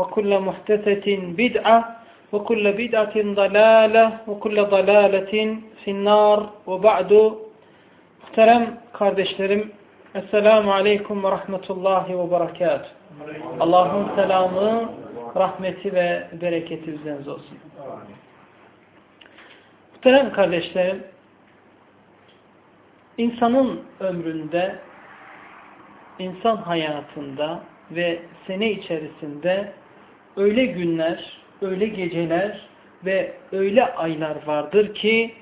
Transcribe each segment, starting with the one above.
وكل محدثة بدعة وكل بدعة ضلالة وكل ضلالة في النار وبعد Muhterem kardeşlerim Esselamu Aleyküm ve Rahmetullahi ve Berekatuhu Allah'ın selamı, rahmeti ve bereketi üzerinize olsun. Muhterem kardeşlerim insanın ömründe insan hayatında ve sene içerisinde öyle günler, öyle geceler ve öyle aylar vardır ki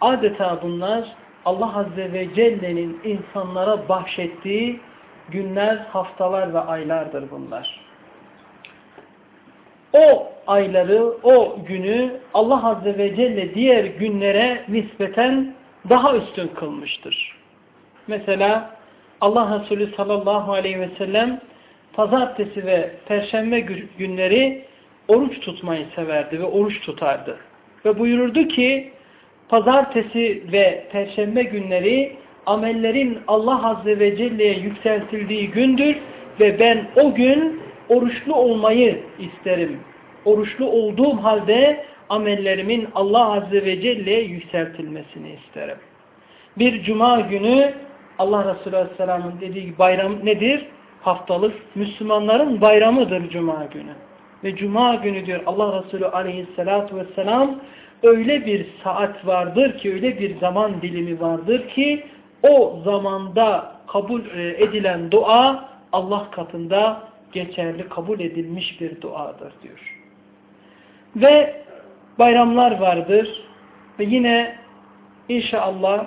adeta bunlar Allah Azze ve Celle'nin insanlara bahşettiği günler, haftalar ve aylardır bunlar. O ayları, o günü Allah Azze ve Celle diğer günlere nispeten daha üstün kılmıştır. Mesela Allah Resulü sallallahu aleyhi ve sellem pazartesi ve perşembe günleri oruç tutmayı severdi ve oruç tutardı. Ve buyururdu ki pazartesi ve perşembe günleri amellerin Allah Azze ve Celle'ye yükseltildiği gündür ve ben o gün oruçlu olmayı isterim. Oruçlu olduğum halde amellerimin Allah Azze ve Celle'ye yükseltilmesini isterim. Bir cuma günü Allah Resulü Aleyhisselam'ın dediği bayram nedir? Haftalık Müslümanların bayramıdır cuma günü. Ve cuma günü diyor Allah Resulü Aleyhisselatü Vesselam öyle bir saat vardır ki, öyle bir zaman dilimi vardır ki o zamanda kabul edilen dua Allah katında geçerli, kabul edilmiş bir duadır diyor. Ve bayramlar vardır ve yine inşallah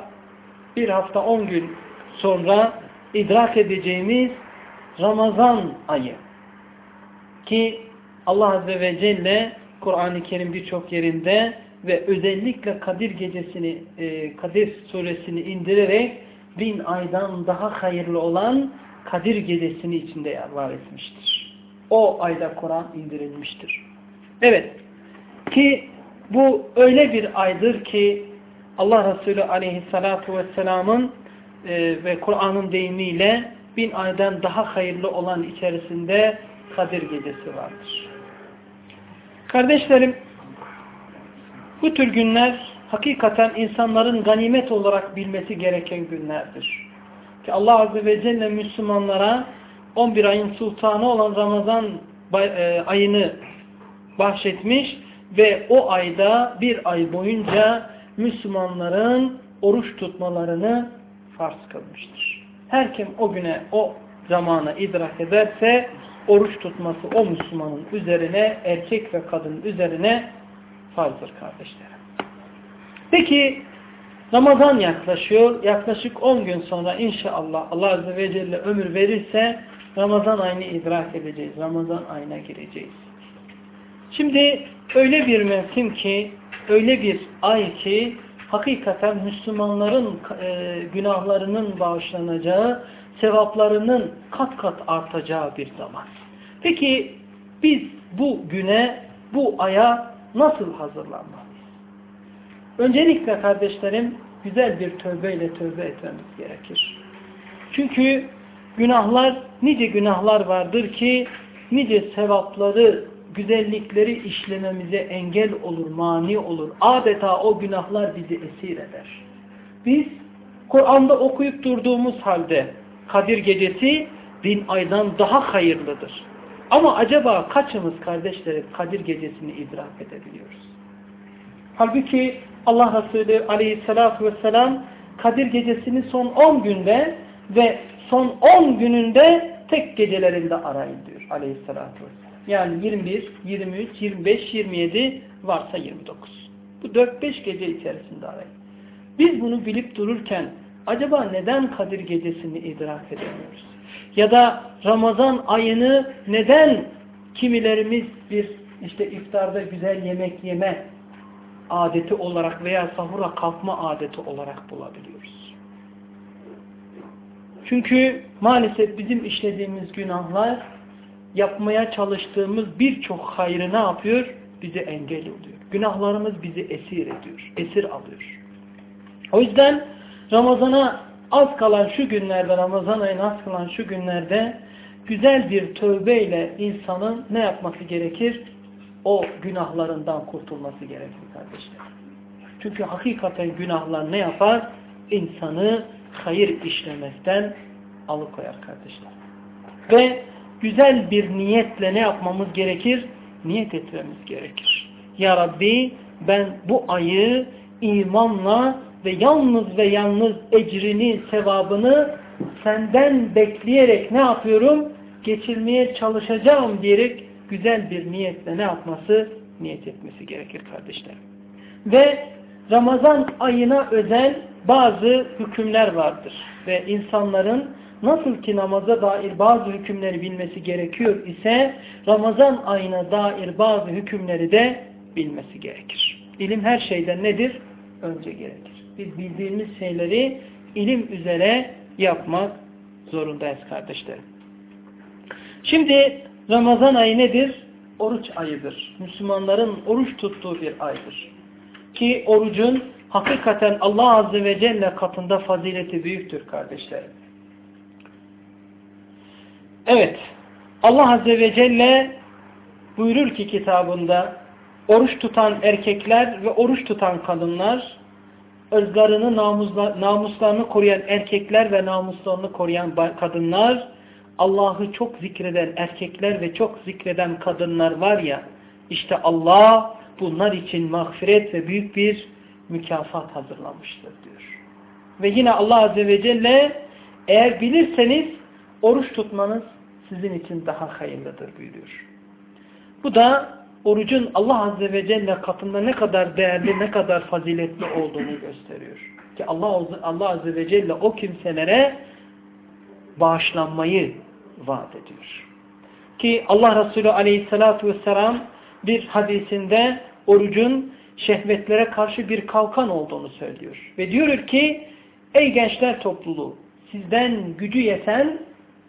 bir hafta on gün sonra idrak edeceğimiz Ramazan ayı ki Allah Azze ve Celle Kur'an-ı Kerim birçok yerinde ve özellikle Kadir gecesini, Kadir suresini indirerek bin aydan daha hayırlı olan Kadir gecesini içinde var etmiştir. O ayda Kur'an indirilmiştir. Evet ki bu öyle bir aydır ki Allah Resulü aleyhissalatu vesselamın e, ve Kur'an'ın deyimiyle bin aydan daha hayırlı olan içerisinde Kadir gecesi vardır. Kardeşlerim bu tür günler hakikaten insanların ganimet olarak bilmesi gereken günlerdir. Ki Allah Azze ve Celle Müslümanlara 11 ayın sultanı olan Ramazan ayını bahşetmiş ve o ayda bir ay boyunca Müslümanların oruç tutmalarını farz kılmıştır. Her kim o güne, o zamana idrak ederse oruç tutması o Müslümanın üzerine, erkek ve kadın üzerine farzdır kardeşlerim. Peki Ramazan yaklaşıyor. Yaklaşık 10 gün sonra inşallah Allah Azze ve Celle ömür verirse Ramazan ayını idrak edeceğiz. Ramazan ayına gireceğiz. Şimdi öyle bir mevsim ki, öyle bir ay ki hakikaten Müslümanların e, günahlarının bağışlanacağı, sevaplarının kat kat artacağı bir zaman. Peki biz bu güne, bu aya nasıl hazırlanmalıyız? Öncelikle kardeşlerim güzel bir tövbeyle tövbe etmemiz gerekir. Çünkü günahlar, nice günahlar vardır ki nice sevapları, güzellikleri işlememize engel olur, mani olur. Adeta o günahlar bizi esir eder. Biz Kur'an'da okuyup durduğumuz halde Kadir Gecesi bin aydan daha hayırlıdır. Ama acaba kaçımız kardeşlerim Kadir Gecesi'ni idrak edebiliyoruz? Halbuki Allah Resulü aleyhissalatü vesselam Kadir Gecesi'ni son 10 günde ve son 10 gününde tek gecelerinde arayın diyor aleyhissalatü vesselam. Yani 21, 23, 25, 27 varsa 29. Bu 4-5 gece içerisinde arayın. Biz bunu bilip dururken acaba neden Kadir Gecesi'ni idrak edemiyoruz? Ya da Ramazan ayını neden kimilerimiz bir işte iftarda güzel yemek yeme adeti olarak veya sahura kalkma adeti olarak bulabiliyoruz. Çünkü maalesef bizim işlediğimiz günahlar yapmaya çalıştığımız birçok hayrı ne yapıyor? Bize engel oluyor. Günahlarımız bizi esir ediyor, esir alıyor. O yüzden Ramazan'a az kalan şu günlerde, Ramazan ayına az kalan şu günlerde güzel bir tövbeyle insanın ne yapması gerekir? O günahlarından kurtulması gerekir kardeşler. Çünkü hakikaten günahlar ne yapar? İnsanı hayır işlemekten alıkoyar kardeşler. Ve güzel bir niyetle ne yapmamız gerekir? Niyet etmemiz gerekir. Ya Rabbi ben bu ayı imanla ve yalnız ve yalnız ecrini, sevabını senden bekleyerek ne yapıyorum? Geçirmeye çalışacağım diyerek güzel bir niyetle ne yapması? Niyet etmesi gerekir kardeşlerim. Ve Ramazan ayına özel bazı hükümler vardır. Ve insanların nasıl ki namaza dair bazı hükümleri bilmesi gerekiyor ise Ramazan ayına dair bazı hükümleri de bilmesi gerekir. İlim her şeyden nedir? Önce gerekir biz bildiğimiz şeyleri ilim üzere yapmak zorundayız kardeşlerim. Şimdi Ramazan ayı nedir? Oruç ayıdır. Müslümanların oruç tuttuğu bir aydır. Ki orucun hakikaten Allah Azze ve Celle katında fazileti büyüktür kardeşlerim. Evet, Allah Azze ve Celle buyurur ki kitabında oruç tutan erkekler ve oruç tutan kadınlar ırzlarını, namuslarını koruyan erkekler ve namuslarını koruyan kadınlar, Allah'ı çok zikreden erkekler ve çok zikreden kadınlar var ya, işte Allah bunlar için mağfiret ve büyük bir mükafat hazırlamıştır diyor. Ve yine Allah Azze ve Celle eğer bilirseniz oruç tutmanız sizin için daha hayırlıdır buyuruyor. Bu da orucun Allah Azze ve Celle katında ne kadar değerli, ne kadar faziletli olduğunu gösteriyor. Ki Allah, Allah Azze ve Celle o kimselere bağışlanmayı vaat ediyor. Ki Allah Resulü Aleyhisselatü Vesselam bir hadisinde orucun şehvetlere karşı bir kalkan olduğunu söylüyor. Ve diyor ki ey gençler topluluğu sizden gücü yeten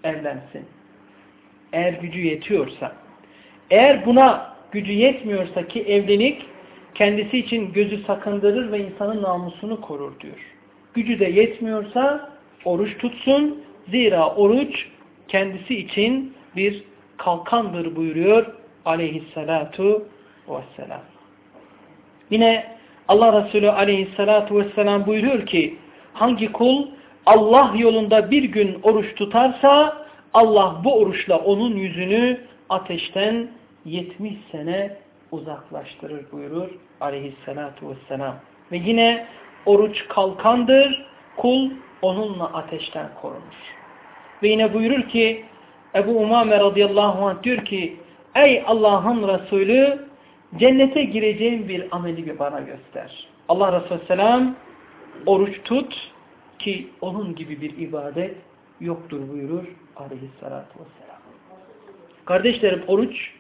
evlensin. Eğer gücü yetiyorsa. Eğer buna gücü yetmiyorsa ki evlilik kendisi için gözü sakındırır ve insanın namusunu korur diyor. Gücü de yetmiyorsa oruç tutsun. Zira oruç kendisi için bir kalkandır buyuruyor aleyhissalatu vesselam. Yine Allah Resulü aleyhissalatu vesselam buyuruyor ki hangi kul Allah yolunda bir gün oruç tutarsa Allah bu oruçla onun yüzünü ateşten 70 sene uzaklaştırır buyurur aleyhissalatu vesselam. Ve yine oruç kalkandır, kul onunla ateşten korunur. Ve yine buyurur ki Ebu Umame radıyallahu anh diyor ki Ey Allah'ın Resulü cennete gireceğim bir ameli bana göster. Allah Resulü selam oruç tut ki onun gibi bir ibadet yoktur buyurur aleyhissalatu vesselam. Kardeşlerim oruç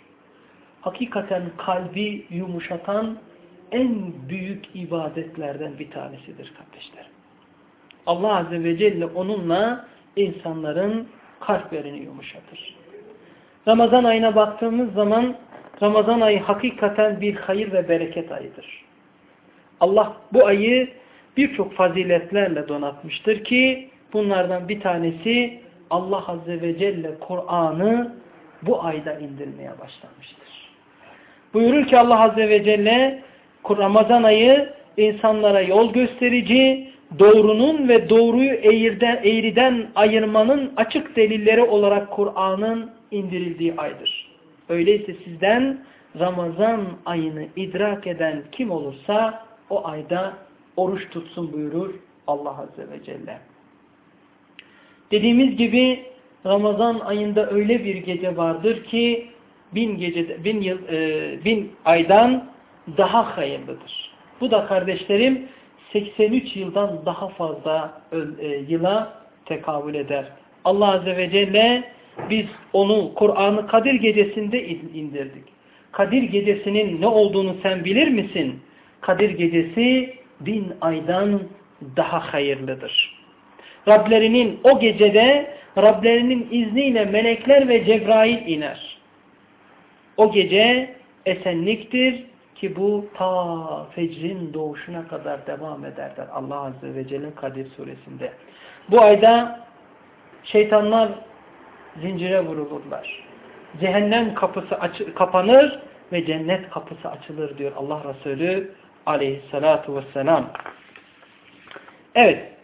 hakikaten kalbi yumuşatan en büyük ibadetlerden bir tanesidir kardeşler. Allah Azze ve Celle onunla insanların kalplerini yumuşatır. Ramazan ayına baktığımız zaman Ramazan ayı hakikaten bir hayır ve bereket ayıdır. Allah bu ayı birçok faziletlerle donatmıştır ki bunlardan bir tanesi Allah Azze ve Celle Kur'an'ı bu ayda indirmeye başlamıştır. Buyurur ki Allah Azze ve Celle Ramazan ayı insanlara yol gösterici, doğrunun ve doğruyu eğriden, eğriden ayırmanın açık delilleri olarak Kur'an'ın indirildiği aydır. Öyleyse sizden Ramazan ayını idrak eden kim olursa o ayda oruç tutsun buyurur Allah Azze ve Celle. Dediğimiz gibi Ramazan ayında öyle bir gece vardır ki bin, gece, bin, yıl, e, bin aydan daha hayırlıdır. Bu da kardeşlerim 83 yıldan daha fazla e, yıla tekabül eder. Allah Azze ve Celle biz onu Kur'an'ı Kadir gecesinde indirdik. Kadir gecesinin ne olduğunu sen bilir misin? Kadir gecesi bin aydan daha hayırlıdır. Rablerinin o gecede Rablerinin izniyle melekler ve Cebrail iner. O gece esenliktir ki bu ta fecrin doğuşuna kadar devam eder der Allah Azze ve Celle Kadir suresinde. Bu ayda şeytanlar zincire vurulurlar. Cehennem kapısı kapanır ve cennet kapısı açılır diyor Allah Resulü aleyhissalatu vesselam. Evet.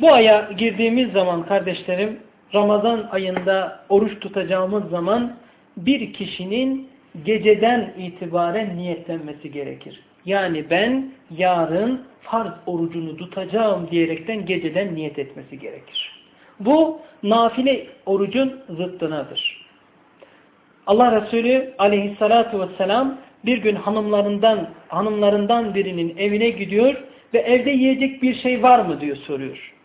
Bu aya girdiğimiz zaman kardeşlerim Ramazan ayında oruç tutacağımız zaman bir kişinin geceden itibaren niyetlenmesi gerekir. Yani ben yarın farz orucunu tutacağım diyerekten geceden niyet etmesi gerekir. Bu nafile orucun zıttınadır. Allah Resulü aleyhissalatu vesselam bir gün hanımlarından hanımlarından birinin evine gidiyor ve evde yiyecek bir şey var mı diyor soruyor.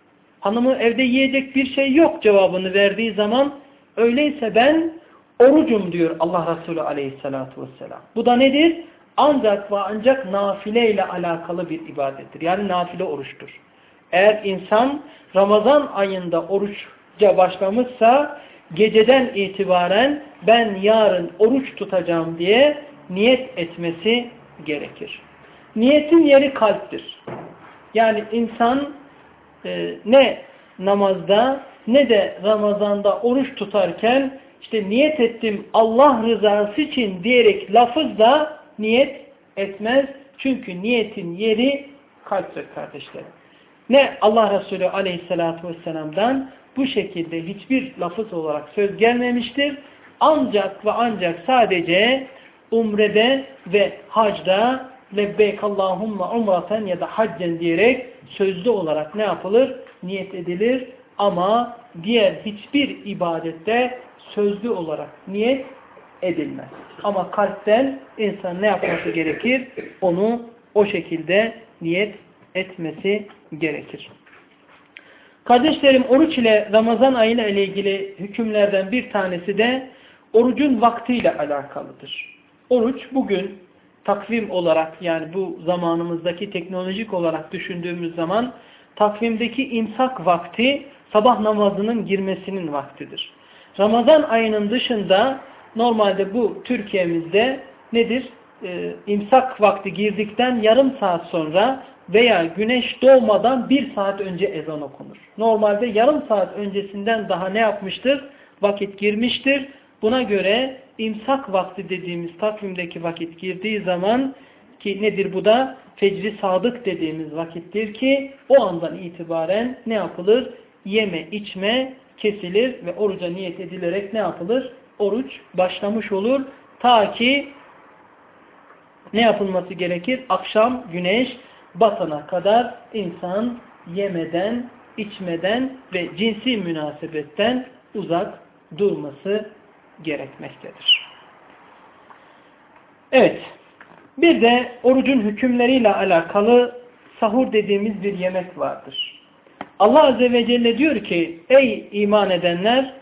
Hanımı evde yiyecek bir şey yok cevabını verdiği zaman öyleyse ben orucum diyor Allah Resulü aleyhissalatu vesselam. Bu da nedir? Ancak ve ancak nafile ile alakalı bir ibadettir. Yani nafile oruçtur. Eğer insan Ramazan ayında oruçca başlamışsa geceden itibaren ben yarın oruç tutacağım diye niyet etmesi gerekir. Niyetin yeri kalptir. Yani insan e, ne namazda ne de Ramazan'da oruç tutarken işte niyet ettim Allah rızası için diyerek lafızla niyet etmez. Çünkü niyetin yeri kalptir kardeşlerim. Ne Allah Resulü aleyhissalatü vesselam'dan bu şekilde hiçbir lafız olarak söz gelmemiştir. Ancak ve ancak sadece umrede ve hacda lebbeyk Allahümme umraten ya da haccen diyerek sözlü olarak ne yapılır? Niyet edilir. Ama diğer hiçbir ibadette sözlü olarak niyet edilmez. Ama kalpten insan ne yapması gerekir? Onu o şekilde niyet etmesi gerekir. Kardeşlerim oruç ile Ramazan ayına ile ilgili hükümlerden bir tanesi de orucun vaktiyle alakalıdır. Oruç bugün takvim olarak yani bu zamanımızdaki teknolojik olarak düşündüğümüz zaman takvimdeki imsak vakti sabah namazının girmesinin vaktidir. Ramazan ayının dışında normalde bu Türkiye'mizde nedir? Ee, imsak vakti girdikten yarım saat sonra veya güneş doğmadan bir saat önce ezan okunur. Normalde yarım saat öncesinden daha ne yapmıştır? Vakit girmiştir. Buna göre imsak vakti dediğimiz takvimdeki vakit girdiği zaman ki nedir bu da? Fecri sadık dediğimiz vakittir ki o andan itibaren ne yapılır? Yeme, içme kesilir ve oruca niyet edilerek ne yapılır? Oruç başlamış olur. Ta ki ne yapılması gerekir? Akşam güneş batana kadar insan yemeden, içmeden ve cinsi münasebetten uzak durması gerekmektedir. Evet, bir de orucun hükümleriyle alakalı sahur dediğimiz bir yemek vardır. Allah Azze ve Celle diyor ki, ey iman edenler,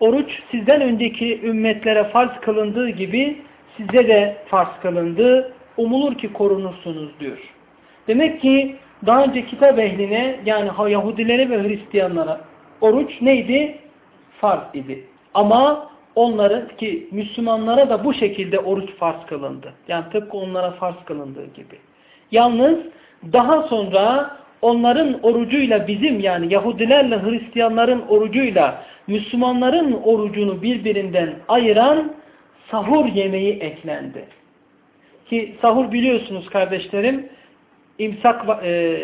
oruç sizden önceki ümmetlere farz kılındığı gibi size de farz kılındı, umulur ki korunursunuz diyor. Demek ki daha önce kitap ehline yani Yahudilere ve Hristiyanlara oruç neydi? Farz idi. Ama onların ki Müslümanlara da bu şekilde oruç farz kılındı. Yani tıpkı onlara farz kılındığı gibi. Yalnız daha sonra onların orucuyla bizim yani Yahudilerle Hristiyanların orucuyla Müslümanların orucunu birbirinden ayıran sahur yemeği eklendi. Ki sahur biliyorsunuz kardeşlerim imsak e,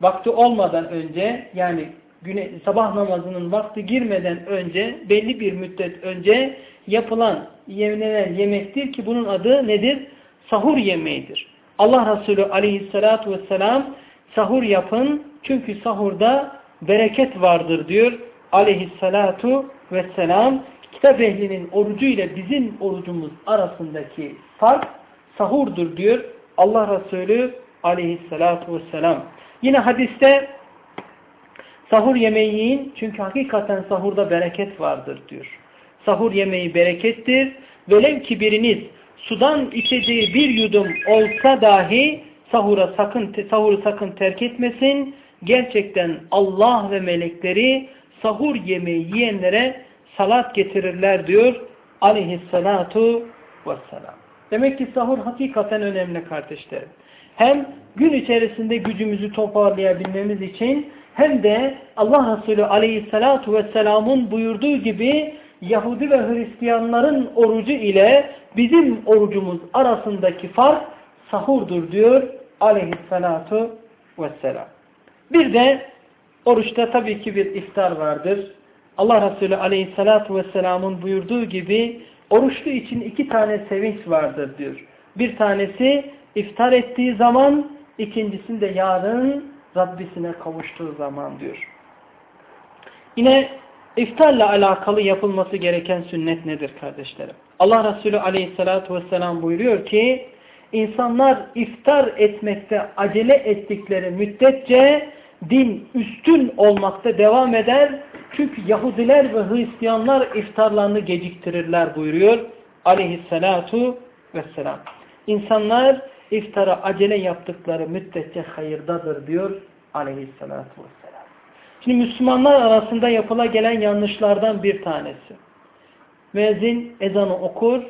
vakti olmadan önce yani güne, sabah namazının vakti girmeden önce belli bir müddet önce yapılan yemlenen yemektir ki bunun adı nedir? Sahur yemeğidir. Allah Resulü aleyhissalatu vesselam sahur yapın çünkü sahurda bereket vardır diyor aleyhissalatu vesselam. Kitap ehlinin orucu ile bizim orucumuz arasındaki fark sahurdur diyor Allah Resulü aleyhissalatu vesselam. Yine hadiste sahur yemeği yiyin çünkü hakikaten sahurda bereket vardır diyor. Sahur yemeği berekettir. Velev ki biriniz sudan içeceği bir yudum olsa dahi sahura sakın, sahuru sakın terk etmesin. Gerçekten Allah ve melekleri sahur yemeği yiyenlere salat getirirler diyor aleyhissalatu vesselam. Demek ki sahur hakikaten önemli kardeşlerim. Hem gün içerisinde gücümüzü toparlayabilmemiz için hem de Allah Resulü aleyhissalatu vesselamın buyurduğu gibi Yahudi ve Hristiyanların orucu ile bizim orucumuz arasındaki fark sahurdur diyor aleyhissalatu vesselam. Bir de oruçta tabii ki bir iftar vardır. Allah Resulü aleyhissalatu vesselamın buyurduğu gibi oruçlu için iki tane sevinç vardır diyor. Bir tanesi iftar ettiği zaman, ikincisinde yarın Rabbisine kavuştuğu zaman diyor. Yine iftarla alakalı yapılması gereken sünnet nedir kardeşlerim? Allah Resulü aleyhissalatu vesselam buyuruyor ki insanlar iftar etmekte acele ettikleri müddetçe din üstün olmakta devam eder. Çünkü Yahudiler ve Hristiyanlar iftarlarını geciktirirler buyuruyor aleyhissalatu vesselam. İnsanlar iftara acele yaptıkları müddetçe hayırdadır diyor aleyhissalatu vesselam. Şimdi Müslümanlar arasında yapıla gelen yanlışlardan bir tanesi. Müezzin ezanı okur,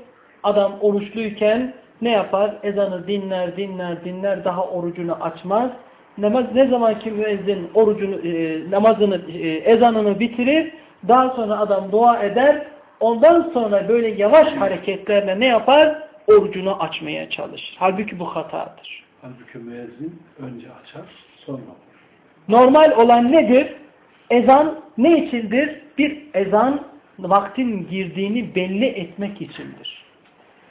adam oruçluyken ne yapar? Ezanı dinler, dinler, dinler, daha orucunu açmaz. Namaz ne zaman ki müezzin orucunu, e, namazını, e, ezanını bitirir, daha sonra adam dua eder, ondan sonra böyle yavaş hareketlerle ne yapar? Orucunu açmaya çalışır. Halbuki bu hatadır. Halbuki müezzin önce açar, sonra okur. Normal olan nedir? Ezan ne içindir? Bir ezan vaktin girdiğini belli etmek içindir.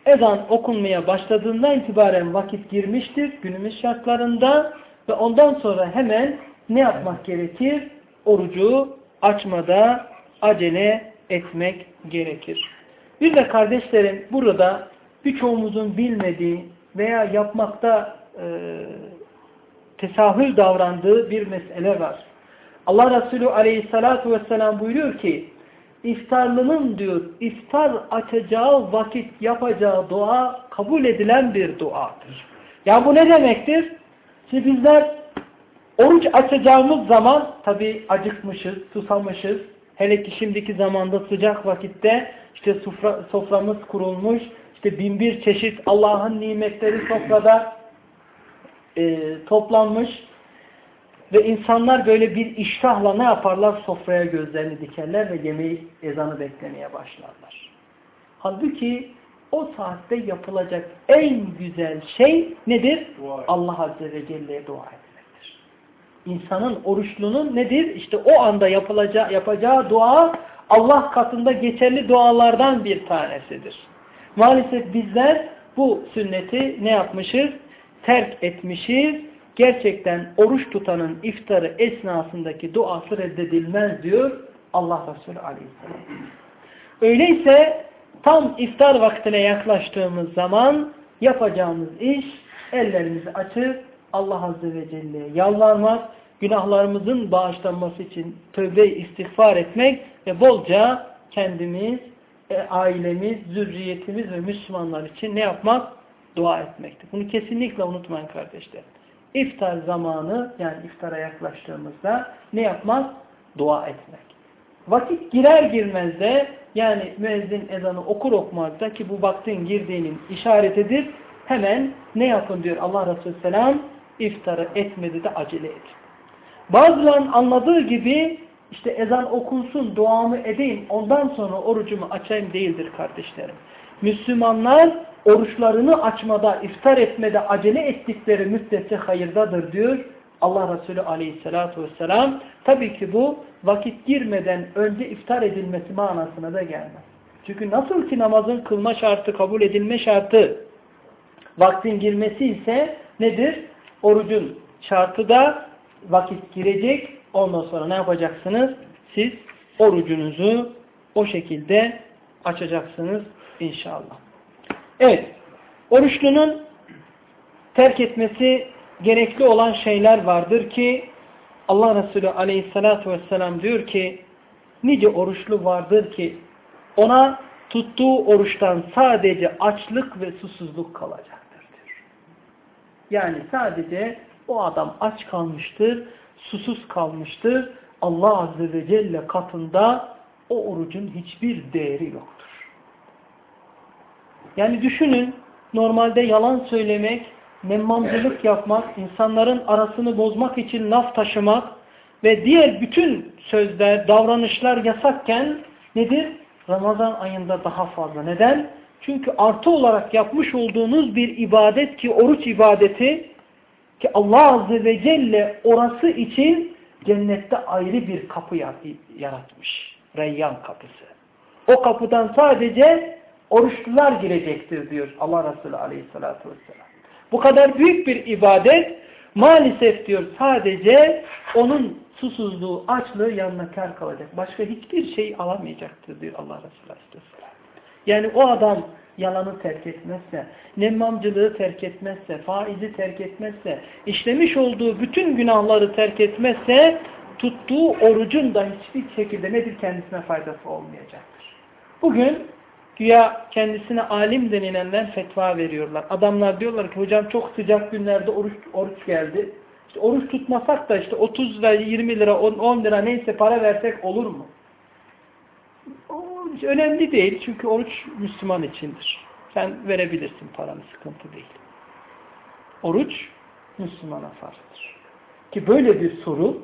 Ezan okunmaya başladığından itibaren vakit girmiştir günümüz şartlarında ve ondan sonra hemen ne yapmak gerekir? Orucu açmada acele etmek gerekir. Bir de kardeşlerim burada birçoğumuzun bilmediği veya yapmakta e, tesahül davrandığı bir mesele var. Allah Resulü aleyhissalatu vesselam buyuruyor ki iftarlının diyor iftar açacağı vakit yapacağı dua kabul edilen bir duadır. Ya bu ne demektir? Şimdi bizler oruç açacağımız zaman tabi acıkmışız, susamışız. Hele ki şimdiki zamanda sıcak vakitte işte sofra, soframız kurulmuş, işte bin bir çeşit Allah'ın nimetleri sofrada e, toplanmış ve insanlar böyle bir iştahla ne yaparlar? Sofraya gözlerini dikerler ve yemeği ezanı beklemeye başlarlar. Halbuki o saatte yapılacak en güzel şey nedir? Dua. Allah Azze ve Celle'ye dua etmektir. İnsanın oruçlunun nedir? İşte o anda yapılacağı, yapacağı dua Allah katında geçerli dualardan bir tanesidir. Maalesef bizler bu sünneti ne yapmışız? Terk etmişiz. Gerçekten oruç tutanın iftarı esnasındaki duası reddedilmez diyor Allah Resulü Aleyhisselam. Öyleyse tam iftar vaktine yaklaştığımız zaman yapacağımız iş ellerimizi açıp Allah Azze ve Celle'ye yalvarmak, günahlarımızın bağışlanması için tövbe istiğfar etmek ve bolca kendimiz, e, ailemiz, zürriyetimiz ve Müslümanlar için ne yapmak? Dua etmektir. Bunu kesinlikle unutmayın kardeşler. İftar zamanı yani iftara yaklaştığımızda ne yapmak? Dua etmek. Vakit girer girmez de yani müezzin ezanı okur okumaz da ki bu vaktin girdiğinin işaretidir. Hemen ne yapın diyor Allah Resulü Selam? İftarı etmedi de acele edin. Bazıların anladığı gibi işte ezan okunsun, duamı edeyim, ondan sonra orucumu açayım değildir kardeşlerim. Müslümanlar oruçlarını açmada, iftar etmede acele ettikleri müddetçe hayırdadır diyor Allah Resulü aleyhissalatu vesselam. Tabii ki bu vakit girmeden önce iftar edilmesi manasına da gelmez. Çünkü nasıl ki namazın kılma şartı, kabul edilme şartı vaktin girmesi ise nedir? Orucun şartı da vakit girecek. Ondan sonra ne yapacaksınız? Siz orucunuzu o şekilde açacaksınız inşallah. Evet. Oruçlunun terk etmesi gerekli olan şeyler vardır ki Allah Resulü aleyhissalatu vesselam diyor ki nice oruçlu vardır ki ona tuttuğu oruçtan sadece açlık ve susuzluk kalacaktır diyor. Yani sadece o adam aç kalmıştır, susuz kalmıştır. Allah Azze ve Celle katında o orucun hiçbir değeri yoktur. Yani düşünün normalde yalan söylemek, nemmamcılık yapmak, insanların arasını bozmak için laf taşımak ve diğer bütün sözler, davranışlar yasakken nedir? Ramazan ayında daha fazla. Neden? Çünkü artı olarak yapmış olduğunuz bir ibadet ki oruç ibadeti ki Allah Azze ve Celle orası için cennette ayrı bir kapı yaratmış. Reyyan kapısı. O kapıdan sadece oruçlular girecektir diyor Allah Resulü Aleyhisselatü Vesselam. Bu kadar büyük bir ibadet maalesef diyor sadece onun susuzluğu, açlığı yanına kar kalacak. Başka hiçbir şey alamayacaktır diyor Allah Resulü Aleyhisselam. Yani o adam yalanı terk etmezse, nemmamcılığı terk etmezse, faizi terk etmezse, işlemiş olduğu bütün günahları terk etmezse, tuttuğu orucun da hiçbir şekilde nedir kendisine faydası olmayacaktır. Bugün güya kendisine alim denilenler fetva veriyorlar. Adamlar diyorlar ki hocam çok sıcak günlerde oruç, oruç geldi. İşte oruç tutmasak da işte 30 lira, 20 lira, 10 lira neyse para versek olur mu? Önemli değil çünkü oruç Müslüman içindir. Sen verebilirsin paranı sıkıntı değil. Oruç Müslümana farzdır. Ki böyle bir soru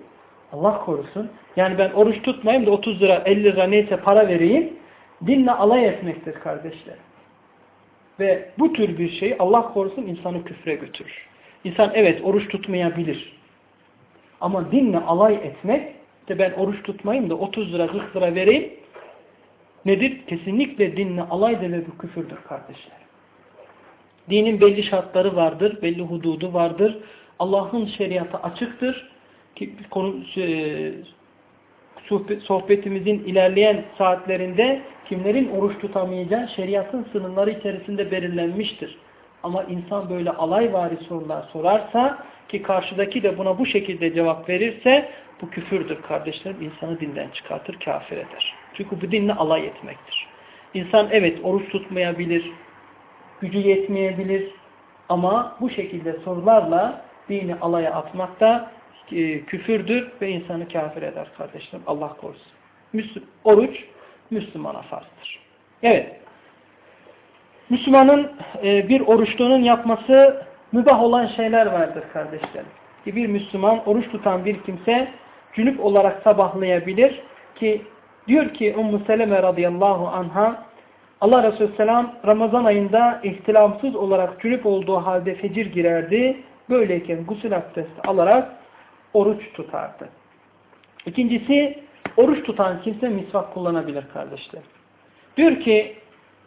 Allah korusun. Yani ben oruç tutmayayım da 30 lira 50 lira neyse para vereyim. Dinle alay etmektir kardeşler. Ve bu tür bir şey Allah korusun insanı küfre götürür. İnsan evet oruç tutmayabilir. Ama dinle alay etmek de ben oruç tutmayayım da 30 lira 40 lira vereyim nedir? Kesinlikle dinle alaydır ve bu küfürdür kardeşler. Dinin belli şartları vardır, belli hududu vardır. Allah'ın şeriatı açıktır. Ki konu, e, sohbetimizin ilerleyen saatlerinde kimlerin oruç tutamayacağı şeriatın sınırları içerisinde belirlenmiştir. Ama insan böyle alayvari sorular sorarsa ki karşıdaki de buna bu şekilde cevap verirse bu küfürdür kardeşlerim. insanı dinden çıkartır, kafir eder. Çünkü bu dinle alay etmektir. İnsan evet oruç tutmayabilir, gücü yetmeyebilir ama bu şekilde sorularla dini alaya atmak da e, küfürdür ve insanı kafir eder kardeşlerim. Allah korusun. Müslüm, oruç Müslümana farzdır. Evet. Müslümanın e, bir oruçluğunun yapması mübah olan şeyler vardır kardeşlerim. Ki bir Müslüman oruç tutan bir kimse cünüp olarak sabahlayabilir ki diyor ki Ummu Seleme radıyallahu anha Allah Resulü Selam Ramazan ayında ihtilamsız olarak cünüp olduğu halde fecir girerdi. Böyleyken gusül abdesti alarak oruç tutardı. İkincisi oruç tutan kimse misvak kullanabilir kardeşler. Diyor ki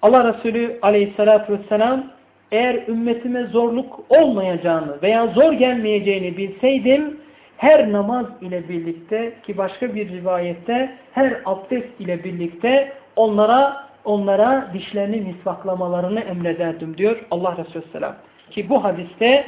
Allah Resulü aleyhissalatü vesselam eğer ümmetime zorluk olmayacağını veya zor gelmeyeceğini bilseydim her namaz ile birlikte ki başka bir rivayette her abdest ile birlikte onlara onlara dişlerini misvaklamalarını emrederdim diyor Allah Resulü Selam. Ki bu hadiste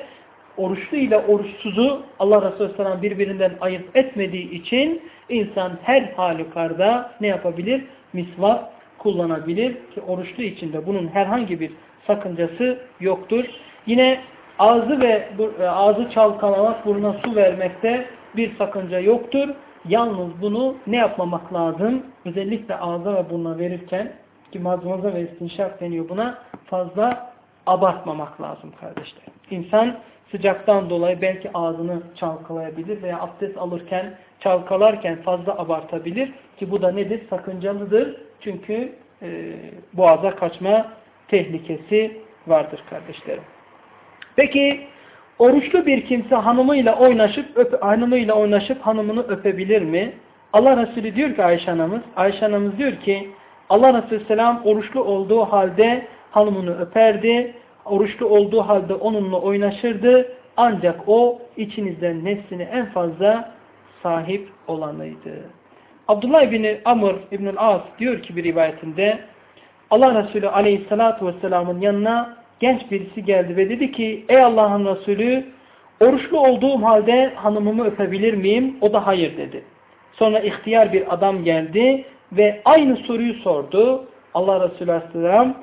oruçlu ile oruçsuzu Allah Resulü Selam birbirinden ayırt etmediği için insan her halükarda ne yapabilir? Misvak kullanabilir ki oruçlu içinde bunun herhangi bir sakıncası yoktur. Yine ağzı ve e, ağzı çalkalamak, burnuna su vermekte bir sakınca yoktur. Yalnız bunu ne yapmamak lazım? Özellikle ağza ve burnuna verirken ki mazmaza ve istinşak deniyor buna fazla abartmamak lazım kardeşler. İnsan sıcaktan dolayı belki ağzını çalkalayabilir veya abdest alırken çalkalarken fazla abartabilir ki bu da nedir? Sakıncalıdır. Çünkü e, boğaza kaçma tehlikesi vardır kardeşlerim. Peki oruçlu bir kimse hanımıyla oynaşıp öp, hanımıyla oynaşıp hanımını öpebilir mi? Allah Resulü diyor ki Ayşe anamız, Ayşe anamız diyor ki Allah Resulü selam oruçlu olduğu halde hanımını öperdi. Oruçlu olduğu halde onunla oynaşırdı. Ancak o içinizden nefsine en fazla sahip olanıydı. Abdullah bin Amr İbnül As diyor ki bir rivayetinde Allah Resulü aleyhissalatu vesselamın yanına genç birisi geldi ve dedi ki ey Allah'ın Resulü oruçlu olduğum halde hanımımı öpebilir miyim? O da hayır dedi. Sonra ihtiyar bir adam geldi ve aynı soruyu sordu. Allah Resulü Aleyhisselam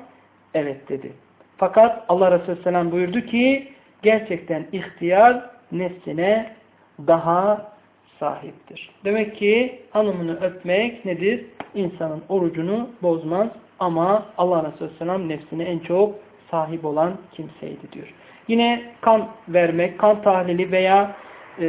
evet dedi. Fakat Allah Resulü Aleyhisselam buyurdu ki gerçekten ihtiyar nefsine daha sahiptir. Demek ki hanımını öpmek nedir? İnsanın orucunu bozmaz ama Allah Resulü Aleyhisselam nefsine en çok sahip olan kimseydi diyor. Yine kan vermek, kan tahlili veya e,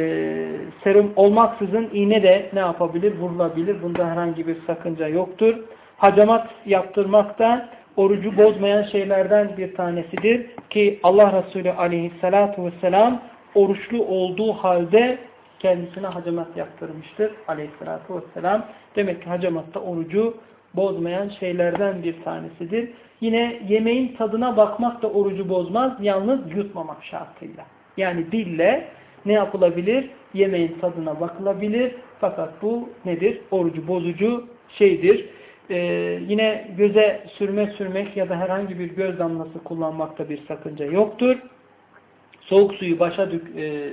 serum olmaksızın iğne de ne yapabilir? Vurulabilir. Bunda herhangi bir sakınca yoktur. Hacamat yaptırmak da orucu bozmayan şeylerden bir tanesidir. Ki Allah Resulü aleyhissalatu vesselam oruçlu olduğu halde kendisine hacamat yaptırmıştır aleyhissalatu vesselam. Demek ki hacamatta orucu bozmayan şeylerden bir tanesidir. Yine yemeğin tadına bakmak da orucu bozmaz. Yalnız yutmamak şartıyla. Yani dille ne yapılabilir? Yemeğin tadına bakılabilir. Fakat bu nedir? Orucu bozucu şeydir. Ee, yine göze sürme sürmek ya da herhangi bir göz damlası kullanmakta bir sakınca yoktur. Soğuk suyu başa dök, e,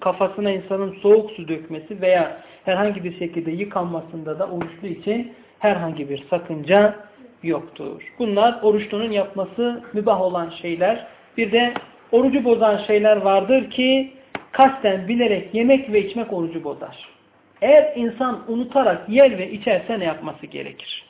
kafasına insanın soğuk su dökmesi veya herhangi bir şekilde yıkanmasında da oruçlu için herhangi bir sakınca yoktur. Bunlar oruçlunun yapması mübah olan şeyler. Bir de orucu bozan şeyler vardır ki kasten bilerek yemek ve içmek orucu bozar. Eğer insan unutarak yer ve içerse ne yapması gerekir?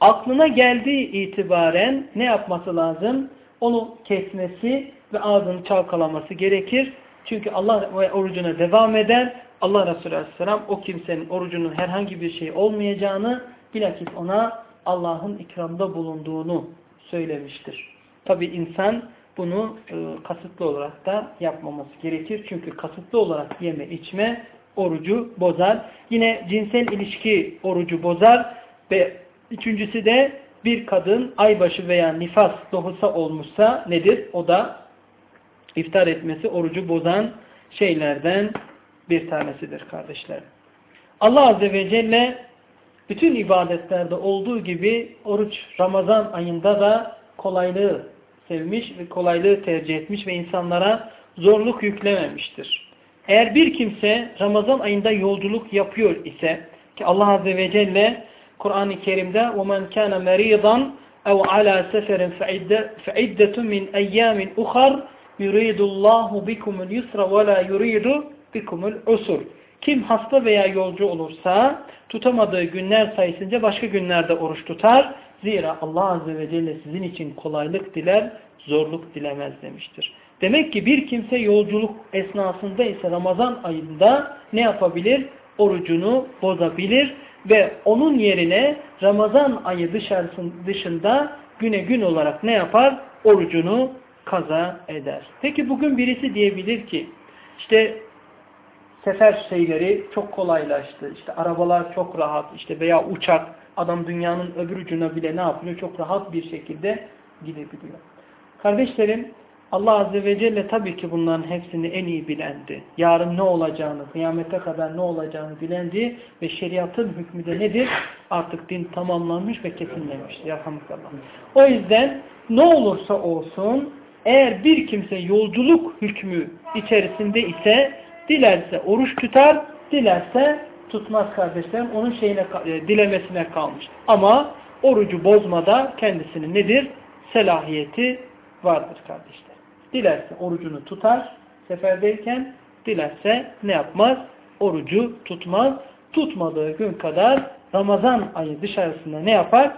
Aklına geldiği itibaren ne yapması lazım? Onu kesmesi ve ağzını çalkalaması gerekir. Çünkü Allah orucuna devam eder. Allah Resulü Aleyhisselam o kimsenin orucunun herhangi bir şey olmayacağını bilakis ona Allah'ın ikramda bulunduğunu söylemiştir. Tabi insan bunu e, kasıtlı olarak da yapmaması gerekir. Çünkü kasıtlı olarak yeme içme orucu bozar. Yine cinsel ilişki orucu bozar ve üçüncüsü de bir kadın aybaşı veya nifas doğusa olmuşsa nedir? O da iftar etmesi orucu bozan şeylerden bir tanesidir kardeşler. Allah Azze ve Celle bütün ibadetlerde olduğu gibi oruç Ramazan ayında da kolaylığı sevmiş ve kolaylığı tercih etmiş ve insanlara zorluk yüklememiştir. Eğer bir kimse Ramazan ayında yolculuk yapıyor ise ki Allah Azze ve Celle Kur'an-ı Kerim'de وَمَنْ كَانَ مَرِيضًا اَوْ عَلَى سَفَرٍ فَعِدَّةٌ مِنْ اَيَّامٍ اُخَرٍ يُرِيدُ اللّٰهُ بِكُمُ الْيُسْرَ وَلَا يُرِيدُ بِكُمُ الْعُسُرِ kim hasta veya yolcu olursa tutamadığı günler sayısınca başka günlerde oruç tutar. Zira Allah Azze ve Celle sizin için kolaylık diler, zorluk dilemez demiştir. Demek ki bir kimse yolculuk esnasında ise Ramazan ayında ne yapabilir? Orucunu bozabilir ve onun yerine Ramazan ayı dışında güne gün olarak ne yapar? Orucunu kaza eder. Peki bugün birisi diyebilir ki işte sefer şeyleri çok kolaylaştı. İşte arabalar çok rahat işte veya uçak adam dünyanın öbür ucuna bile ne yapıyor? Çok rahat bir şekilde gidebiliyor. Kardeşlerim Allah Azze ve Celle tabii ki bunların hepsini en iyi bilendi. Yarın ne olacağını, kıyamete kadar ne olacağını bilendi ve şeriatın hükmü de nedir? Artık din tamamlanmış ve kesinlemiştir. Yarhamukallah. O yüzden ne olursa olsun eğer bir kimse yolculuk hükmü içerisinde ise dilerse oruç tutar, dilerse tutmaz kardeşlerim. Onun şeyine e, dilemesine kalmış. Ama orucu bozmada kendisinin nedir? Selahiyeti vardır kardeşler. Dilerse orucunu tutar seferdeyken, dilerse ne yapmaz? Orucu tutmaz. Tutmadığı gün kadar Ramazan ayı dışarısında ne yapar?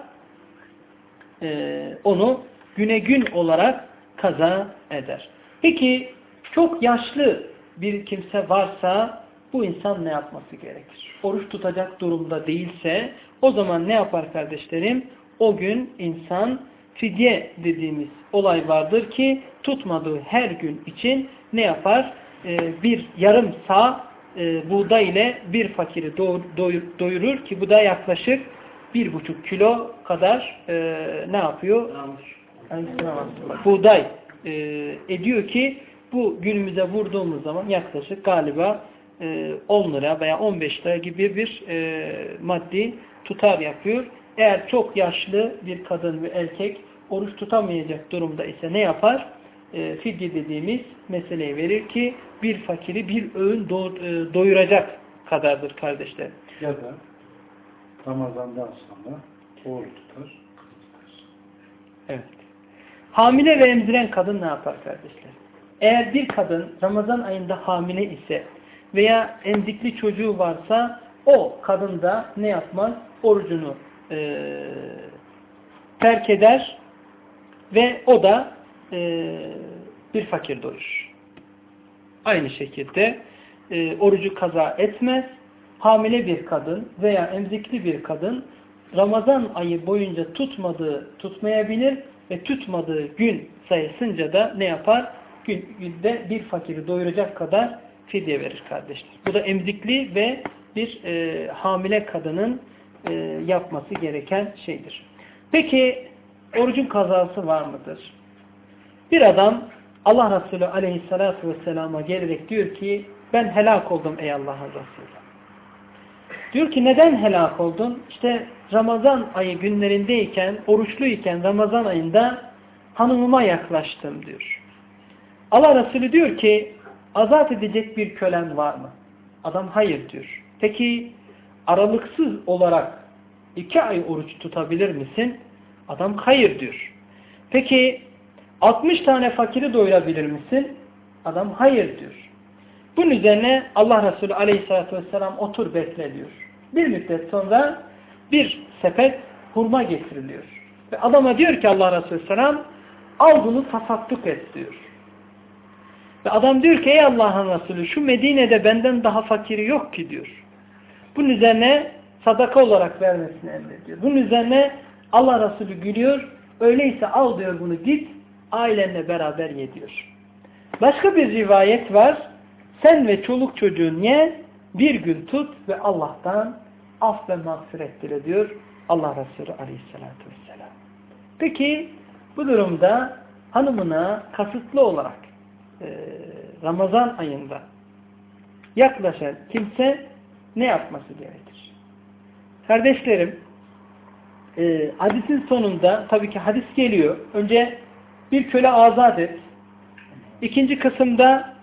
Ee, onu güne gün olarak kaza eder. Peki Çok yaşlı bir kimse varsa bu insan ne yapması gerekir? Oruç tutacak durumda değilse o zaman ne yapar kardeşlerim? O gün insan fidye dediğimiz olay vardır ki tutmadığı her gün için ne yapar? Ee, bir yarım sağ e, buğday ile bir fakiri doyurur ki bu da yaklaşık bir buçuk kilo kadar e, ne yapıyor? Buğday e, ediyor ki bu günümüze vurduğumuz zaman yaklaşık galiba e, 10 lira veya 15 lira gibi bir e, maddi tutar yapıyor. Eğer çok yaşlı bir kadın ve erkek oruç tutamayacak durumda ise ne yapar? E, fidye dediğimiz meseleyi verir ki bir fakiri bir öğün do e, doyuracak kadardır kardeşler. Ya da Ramazan'dan sonra oruç tutar, Evet. Hamile ve emziren kadın ne yapar kardeşler? Eğer bir kadın Ramazan ayında hamile ise veya emzikli çocuğu varsa o kadın da ne yapmaz? Orucunu e, terk eder ve o da e, bir fakir doyurur. Aynı şekilde e, orucu kaza etmez. Hamile bir kadın veya emzikli bir kadın Ramazan ayı boyunca tutmadığı tutmayabilir ve tutmadığı gün sayısınca da ne yapar? Gün, günde bir fakiri doyuracak kadar fidye verir kardeşler. Bu da emzikli ve bir e, hamile kadının e, yapması gereken şeydir. Peki orucun kazası var mıdır? Bir adam Allah Resulü aleyhissalatu vesselama gelerek diyor ki ben helak oldum ey Allah'ın Resulü. Diyor ki neden helak oldun? İşte Ramazan ayı günlerindeyken, oruçluyken Ramazan ayında hanımıma yaklaştım diyor. Allah Resulü diyor ki azat edecek bir kölen var mı? Adam hayır diyor. Peki aralıksız olarak iki ay oruç tutabilir misin? Adam hayır diyor. Peki 60 tane fakiri doyurabilir misin? Adam hayır diyor. Bunun üzerine Allah Resulü aleyhissalatü vesselam otur bekle diyor. Bir müddet sonra bir sepet hurma getiriliyor. Ve adama diyor ki Allah Resulü Selam al bunu tasadduk et diyor. Ve adam diyor ki ey Allah'ın Resulü şu Medine'de benden daha fakiri yok ki diyor. Bunun üzerine sadaka olarak vermesini emrediyor. Bunun üzerine Allah Resulü gülüyor. Öyleyse al diyor bunu git ailenle beraber ye diyor. Başka bir rivayet var. Sen ve çoluk çocuğun ye bir gün tut ve Allah'tan af ve mağfiret dile diyor Allah Resulü aleyhissalatü vesselam. Peki bu durumda hanımına kasıtlı olarak Ramazan ayında yaklaşan kimse ne yapması gerekir? Kardeşlerim e, hadisin sonunda tabii ki hadis geliyor. Önce bir köle azat et. İkinci kısımda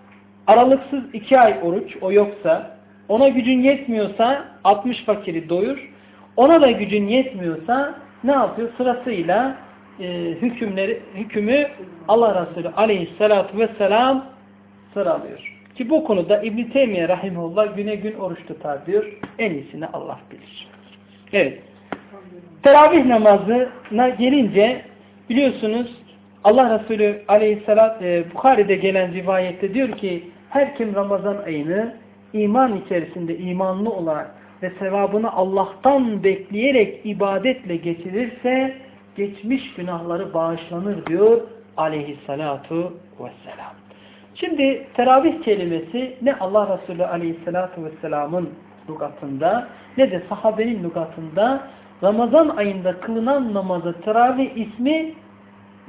aralıksız iki ay oruç o yoksa ona gücün yetmiyorsa 60 fakiri doyur. Ona da gücün yetmiyorsa ne yapıyor? Sırasıyla e, hükümleri, hükümü Allah Resulü aleyhissalatu vesselam sıralıyor. Ki bu konuda İbn-i Teymiye rahimullah güne gün oruç tutar diyor. En iyisini Allah bilir. Evet. Teravih namazına gelince biliyorsunuz Allah Resulü aleyhissalat e, Bukhari'de gelen rivayette diyor ki her kim Ramazan ayını iman içerisinde imanlı olarak ve sevabını Allah'tan bekleyerek ibadetle geçirirse geçmiş günahları bağışlanır diyor aleyhissalatu vesselam. Şimdi teravih kelimesi ne Allah Resulü aleyhissalatu vesselamın lügatında ne de sahabenin lügatında Ramazan ayında kılınan namaza teravih ismi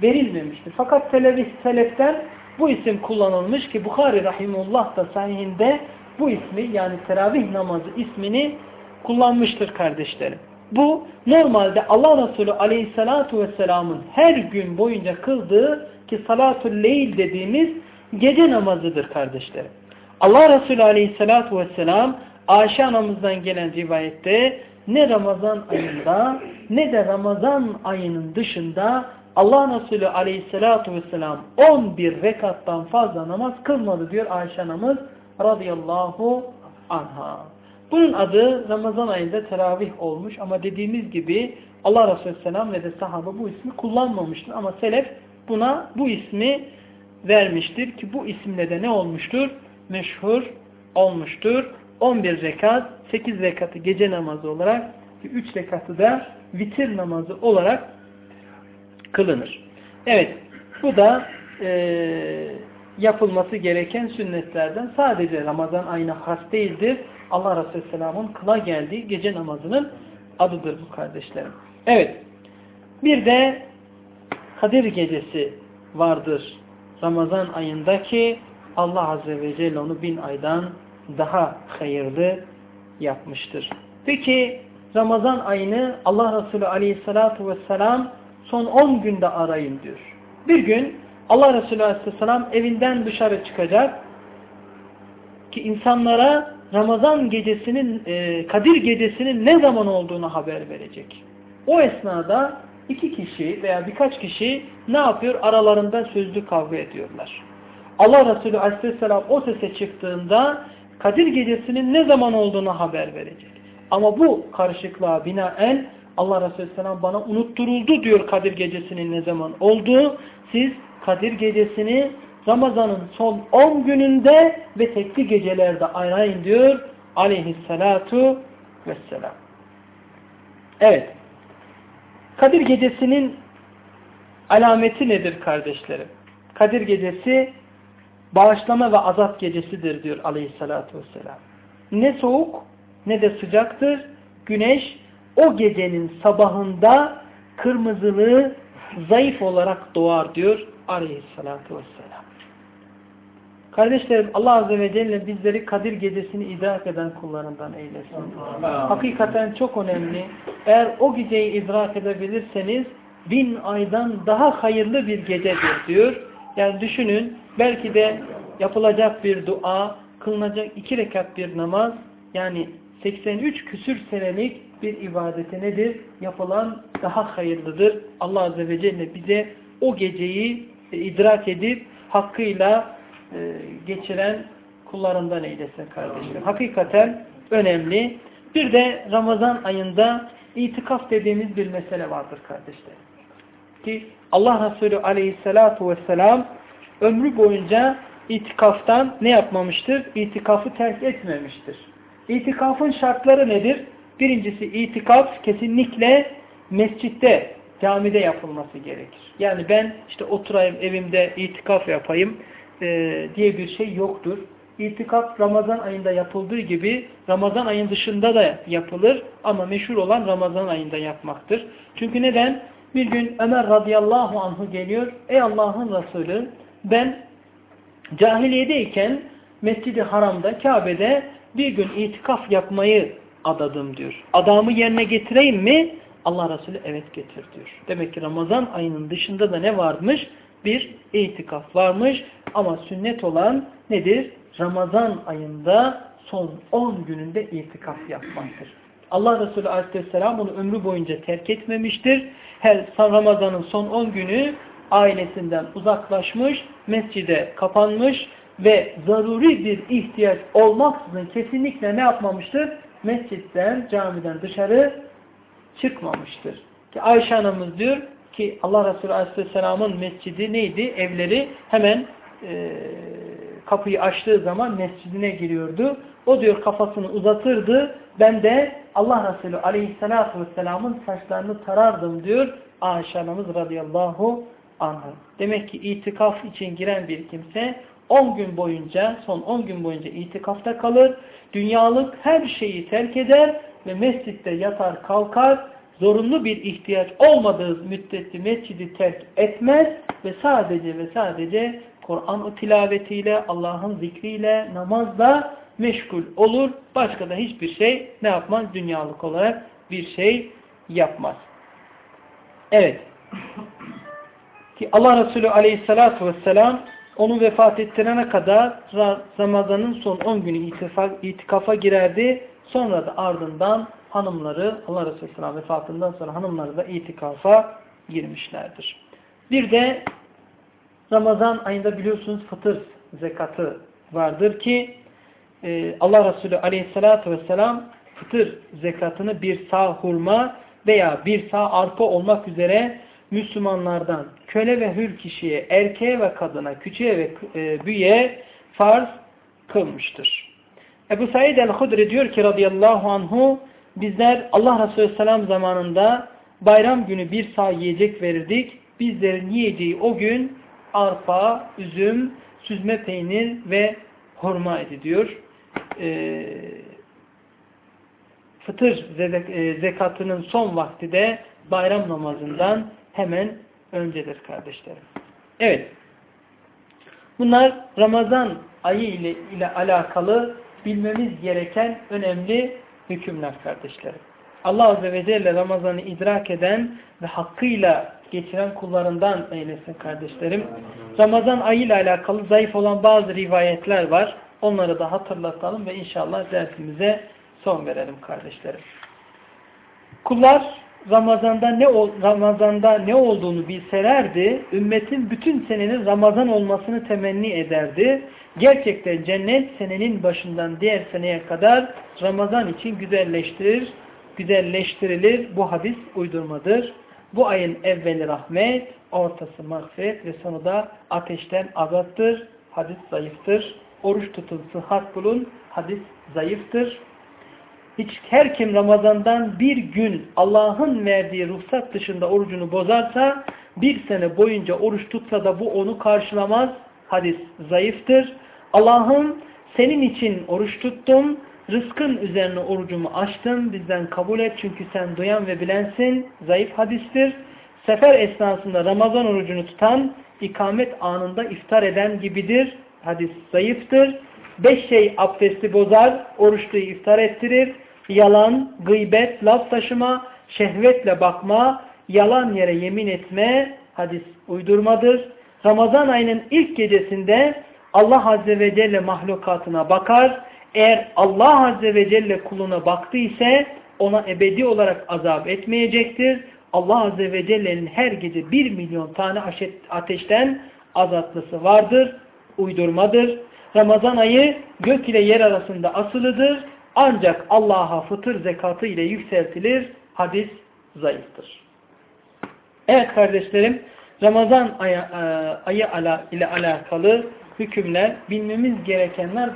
verilmemiştir. Fakat selef, seleften bu isim kullanılmış ki Bukhari Rahimullah da sahihinde bu ismi yani teravih namazı ismini kullanmıştır kardeşlerim. Bu normalde Allah Resulü aleyhissalatu vesselamın her gün boyunca kıldığı ki salatul leyl dediğimiz gece namazıdır kardeşlerim. Allah Resulü aleyhissalatu vesselam Ayşe anamızdan gelen rivayette ne Ramazan ayında ne de Ramazan ayının dışında Allah Resulü aleyhissalatu vesselam 11 rekattan fazla namaz kılmadı diyor Ayşe anamız radıyallahu anha. Bunun adı Ramazan ayında teravih olmuş ama dediğimiz gibi Allah Resulü Selam ve de sahabe bu ismi kullanmamıştır. Ama selef buna bu ismi vermiştir ki bu isimle de ne olmuştur? Meşhur olmuştur. 11 rekat, 8 rekatı gece namazı olarak, 3 rekatı da vitir namazı olarak kılınır. Evet, bu da e, yapılması gereken sünnetlerden sadece Ramazan ayına has değildir. Allah Resulü Selam'ın kıla geldiği gece namazının adıdır bu kardeşlerim. Evet, bir de Kadir Gecesi vardır Ramazan ayındaki Allah Azze ve Celle onu bin aydan daha hayırlı yapmıştır. Peki Ramazan ayını Allah Resulü Aleyhisselatü Vesselam son 10 günde arayın diyor. Bir gün Allah Resulü Aleyhisselam evinden dışarı çıkacak ki insanlara Ramazan gecesinin, e, Kadir gecesinin ne zaman olduğunu haber verecek. O esnada iki kişi veya birkaç kişi ne yapıyor? Aralarında sözlü kavga ediyorlar. Allah Resulü Aleyhisselam o sese çıktığında Kadir gecesinin ne zaman olduğunu haber verecek. Ama bu karışıklığa binaen Allah Resulü Aleyhisselam bana unutturuldu diyor Kadir gecesinin ne zaman olduğu. Siz Kadir gecesini Ramazan'ın son 10 gününde ve tekli gecelerde arayın diyor aleyhissalatu vesselam. Evet. Kadir gecesinin alameti nedir kardeşlerim? Kadir gecesi bağışlama ve azap gecesidir diyor aleyhissalatu vesselam. Ne soğuk ne de sıcaktır. Güneş o gecenin sabahında kırmızılığı zayıf olarak doğar diyor aleyhissalatu vesselam. Kardeşlerim Allah Azze ve Celle bizleri Kadir gecesini idrak eden kullarından eylesin. Hakikaten çok önemli. Eğer o geceyi idrak edebilirseniz bin aydan daha hayırlı bir gecedir diyor. Yani düşünün belki de yapılacak bir dua, kılınacak iki rekat bir namaz yani 83 küsür senelik bir ibadeti nedir? Yapılan daha hayırlıdır. Allah Azze ve Celle bize o geceyi idrak edip hakkıyla geçiren kullarından eylesin kardeşlerim. Hakikaten önemli. Bir de Ramazan ayında itikaf dediğimiz bir mesele vardır kardeşlerim. Ki Allah Resulü aleyhissalatu vesselam ömrü boyunca itikaftan ne yapmamıştır? İtikafı terk etmemiştir. İtikafın şartları nedir? Birincisi itikaf kesinlikle mescitte, camide yapılması gerekir. Yani ben işte oturayım evimde itikaf yapayım e, diye bir şey yoktur. İtikaf Ramazan ayında yapıldığı gibi Ramazan ayın dışında da yapılır ama meşhur olan Ramazan ayında yapmaktır. Çünkü neden? Bir gün Ömer radıyallahu anhu geliyor. Ey Allah'ın Resulü ben cahiliyedeyken Mescid-i Haram'da Kabe'de bir gün itikaf yapmayı adadım diyor. Adamı yerine getireyim mi? Allah Resulü evet getir diyor. Demek ki Ramazan ayının dışında da ne varmış? Bir itikaf varmış ama sünnet olan nedir? Ramazan ayında son 10 gününde itikaf yapmaktır. Allah Resulü Aleyhisselam onu ömrü boyunca terk etmemiştir. Her Ramazan'ın son 10 günü ailesinden uzaklaşmış, mescide kapanmış ve zaruri bir ihtiyaç olmaksızın kesinlikle ne yapmamıştır? Mescitten, camiden dışarı çıkmamıştır. Ki Ayşe anamız diyor ki Allah Resulü Aleyhisselam'ın mescidi neydi? Evleri hemen e, kapıyı açtığı zaman mescidine giriyordu. O diyor kafasını uzatırdı. Ben de Allah Resulü Aleyhisselatü Vesselam'ın saçlarını tarardım diyor Ayşe anamız radıyallahu anha. Demek ki itikaf için giren bir kimse 10 gün boyunca, son 10 gün boyunca itikafta kalır. Dünyalık her şeyi terk eder ve mescitte yatar kalkar. Zorunlu bir ihtiyaç olmadığı müddetçe mescidi terk etmez ve sadece ve sadece Kur'an tilavetiyle, Allah'ın zikriyle, namazla meşgul olur. Başka da hiçbir şey ne yapmaz? Dünyalık olarak bir şey yapmaz. Evet. Ki Allah Resulü aleyhissalatu vesselam onu vefat ettirene kadar Ramazan'ın son 10 günü itikafa girerdi. Sonra da ardından hanımları Allah Resulü Aleyhisselam vefatından sonra hanımları da itikafa girmişlerdir. Bir de Ramazan ayında biliyorsunuz fıtır zekatı vardır ki e, Allah Resulü Aleyhisselatü Vesselam fıtır zekatını bir sağ hurma veya bir sağ arpa olmak üzere Müslümanlardan köle ve hür kişiye, erkeğe ve kadına, küçüğe ve e, büyüğe farz kılmıştır. Ebu Said el-Hudri diyor ki radıyallahu anhu bizler Allah Resulü Selam zamanında bayram günü bir sağ yiyecek verirdik. Bizlerin yiyeceği o gün arpa, üzüm, süzme peynir ve hurma idi diyor. Ee, fıtır e, zekatının son vakti de bayram namazından hemen öncedir kardeşlerim. Evet. Bunlar Ramazan ayı ile, ile alakalı bilmemiz gereken önemli hükümler kardeşlerim. Allah Azze ve Celle Ramazan'ı idrak eden ve hakkıyla geçiren kullarından eylesin kardeşlerim. Ramazan ayı ile alakalı zayıf olan bazı rivayetler var. Onları da hatırlatalım ve inşallah dersimize son verelim kardeşlerim. Kullar Ramazan'da ne Ramazan'da ne olduğunu bilselerdi, ümmetin bütün senenin Ramazan olmasını temenni ederdi. Gerçekten cennet senenin başından diğer seneye kadar Ramazan için güzelleştirir, güzelleştirilir. Bu hadis uydurmadır. Bu ayın evveli rahmet, ortası mağfiret ve sonu da ateşten azattır. Hadis zayıftır. Oruç tutun, sıhhat bulun. Hadis zayıftır. Hiç her kim Ramazan'dan bir gün Allah'ın verdiği ruhsat dışında orucunu bozarsa bir sene boyunca oruç tutsa da bu onu karşılamaz. Hadis zayıftır. Allah'ım senin için oruç tuttum. Rızkın üzerine orucumu açtım. Bizden kabul et çünkü sen duyan ve bilensin. Zayıf hadistir. Sefer esnasında Ramazan orucunu tutan ikamet anında iftar eden gibidir. Hadis zayıftır. Beş şey abdesti bozar, oruçluyu iftar ettirir yalan, gıybet, laf taşıma, şehvetle bakma, yalan yere yemin etme hadis uydurmadır. Ramazan ayının ilk gecesinde Allah Azze ve Celle mahlukatına bakar. Eğer Allah Azze ve Celle kuluna baktı ise ona ebedi olarak azap etmeyecektir. Allah Azze ve Celle'nin her gece bir milyon tane ateşten azatlısı vardır. Uydurmadır. Ramazan ayı gök ile yer arasında asılıdır ancak Allah'a fıtır zekatı ile yükseltilir. Hadis zayıftır. Evet kardeşlerim Ramazan ayı, e, ayı ala, ile alakalı hükümler bilmemiz gerekenler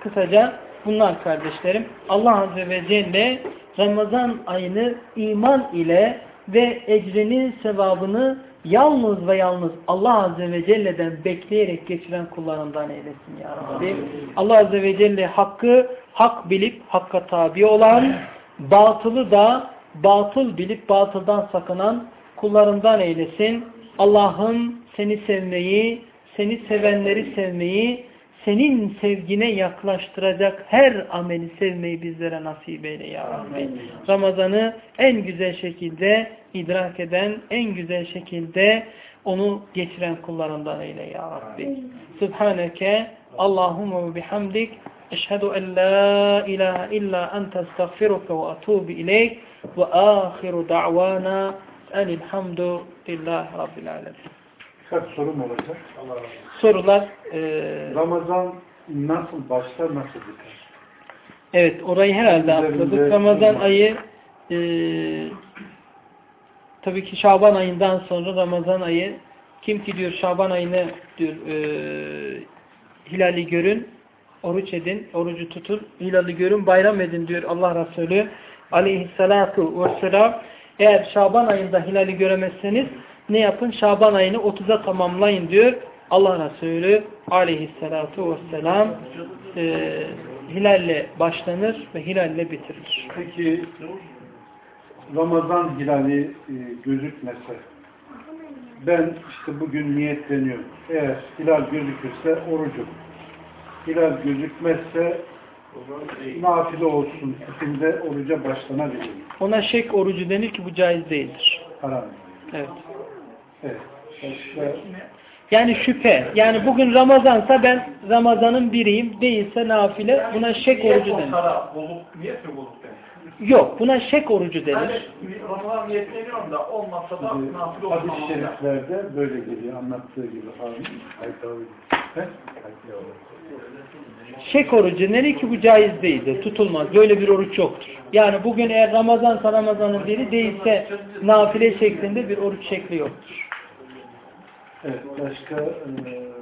kısaca bunlar kardeşlerim. Allah Azze ve Celle Ramazan ayını iman ile ve ecrini, sevabını yalnız ve yalnız Allah Azze ve Celle'den bekleyerek geçiren kullarından eylesin ya Rabbi. Allah Azze ve Celle hakkı hak bilip hakka tabi olan, batılı da batıl bilip batıldan sakınan kullarından eylesin. Allah'ım seni sevmeyi, seni sevenleri sevmeyi, senin sevgine yaklaştıracak her ameli sevmeyi bizlere nasip eyle ya Rabbi. Ramazan'ı en güzel şekilde idrak eden, en güzel şekilde onu geçiren kullarından eyle ya Rabbi. Subhaneke Allahumma ve bihamdik eşhedü en la ilahe illa ente estağfiruke ve atubu ileyk ve ahiru da'vana enilhamdu lillahi rabbil alemin. Kaç sorum olacak? Sorular e, Ramazan nasıl başlar, nasıl biter? Evet, orayı herhalde atladık. Ramazan ayı e, tabii ki Şaban ayından sonra Ramazan ayı kim ki diyor Şaban ayını diyor e, hilali görün, oruç edin, orucu tutun, hilali görün, bayram edin diyor Allah Resulü aleyhissalatu vesselam. Eğer Şaban ayında hilali göremezseniz ne yapın? Şaban ayını 30'a tamamlayın diyor. Allah Resulü aleyhissalatu vesselam e, hilalle başlanır ve hilalle bitirilir. Peki Ramazan hilali e, gözükmese ben işte bugün niyetleniyorum. Eğer hilal gözükürse orucum. Hilal gözükmezse nafile olsun. Hükümde oruca başlanabilir. Ona şek orucu denir ki bu caiz değildir. Haram. Evet. Evet. Yani şüphe. Yani bugün Ramazansa ben Ramazan'ın biriyim. Değilse nafile. Buna şek orucu denir. Yok. Buna şek orucu Yani denir. Ramazan niyetleniyorum da olmazsa da nafile hadis-i okumam lazım. şeriflerde böyle geliyor anlattığı gibi. Abi. He? Şek orucu denir ki bu caiz değildir. Tutulmaz. Böyle bir oruç yoktur. Yani bugün eğer Ramazansa Ramazan'ın biri değilse nafile şeklinde bir oruç şekli yoktur. Evet, başka e,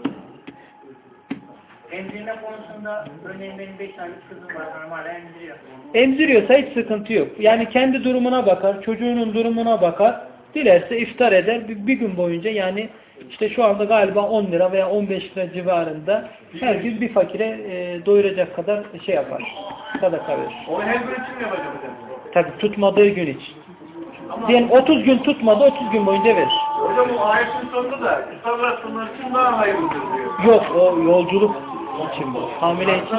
Emzirme konusunda örneğin benim 5 aylık kızım var normal emziriyor. Emziriyorsa hiç sıkıntı yok. Yani kendi durumuna bakar, çocuğunun durumuna bakar. Dilerse iftar eder. Bir, bir gün boyunca yani işte şu anda galiba 10 lira veya 15 lira civarında her gün bir fakire e, doyuracak kadar şey yapar. Sadaka verir. Onu her gün için mi yapacak hocam? Tabi tutmadığı gün için. Diyelim 30 gün tutmadı 30 gün boyunca verir. Hocam o ayetin sonunda da iftarlar sunlar için daha hayırlıdır diyor. Yok o yolculuk için bu. Hamile için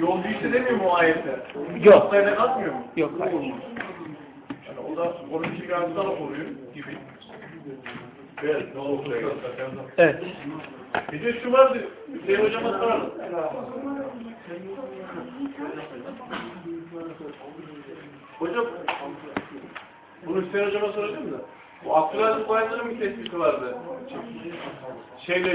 yolcu işi demiyor mu ayette? Yok. Kalkmıyor mu? yok. Hayır. Yani o da onun için hastalık oluyor gibi. Evet, ne olur Evet. Bir de şu vardı, Hüseyin hocama soralım. Hocam, bunu Hüseyin hocama soracağım da. Bu Abdülaziz Bayındar'ın bir tespiti vardı. Şeyle